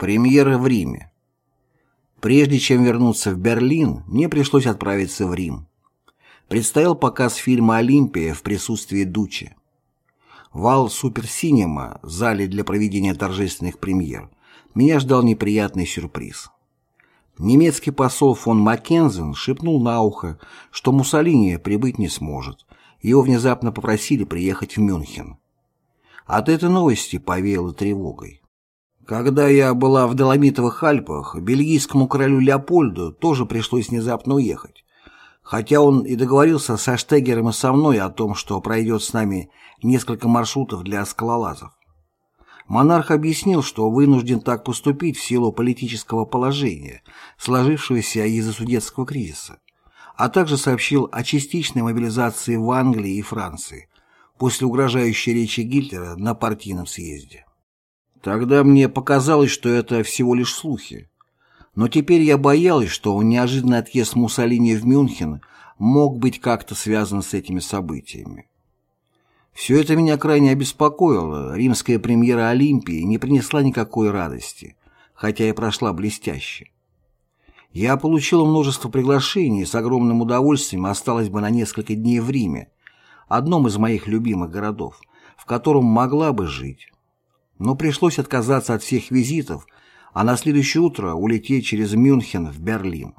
Премьера в Риме. Прежде чем вернуться в Берлин, мне пришлось отправиться в Рим. Предстоял показ фильма «Олимпия» в присутствии Дуче. В Ал Суперсинема, зале для проведения торжественных премьер, меня ждал неприятный сюрприз. Немецкий посол фон Маккензен шепнул на ухо, что Муссолини прибыть не сможет. Его внезапно попросили приехать в Мюнхен. От этой новости повеяло тревогой. Когда я была в Доломитовых Альпах, бельгийскому королю Леопольду тоже пришлось внезапно уехать. Хотя он и договорился со Штегером и со мной о том, что пройдет с нами несколько маршрутов для скалолазов. Монарх объяснил, что вынужден так поступить в силу политического положения, сложившегося из-за судетского кризиса, а также сообщил о частичной мобилизации в Англии и Франции после угрожающей речи Гитлера на партийном съезде. Тогда мне показалось, что это всего лишь слухи. Но теперь я боялась, что неожиданный отъезд Муссолини в Мюнхен мог быть как-то связан с этими событиями. Все это меня крайне обеспокоило. Римская премьера Олимпии не принесла никакой радости, хотя и прошла блестяще. Я получила множество приглашений и с огромным удовольствием осталась бы на несколько дней в Риме, одном из моих любимых городов, в котором могла бы жить но пришлось отказаться от всех визитов, а на следующее утро улететь через Мюнхен в Берлин.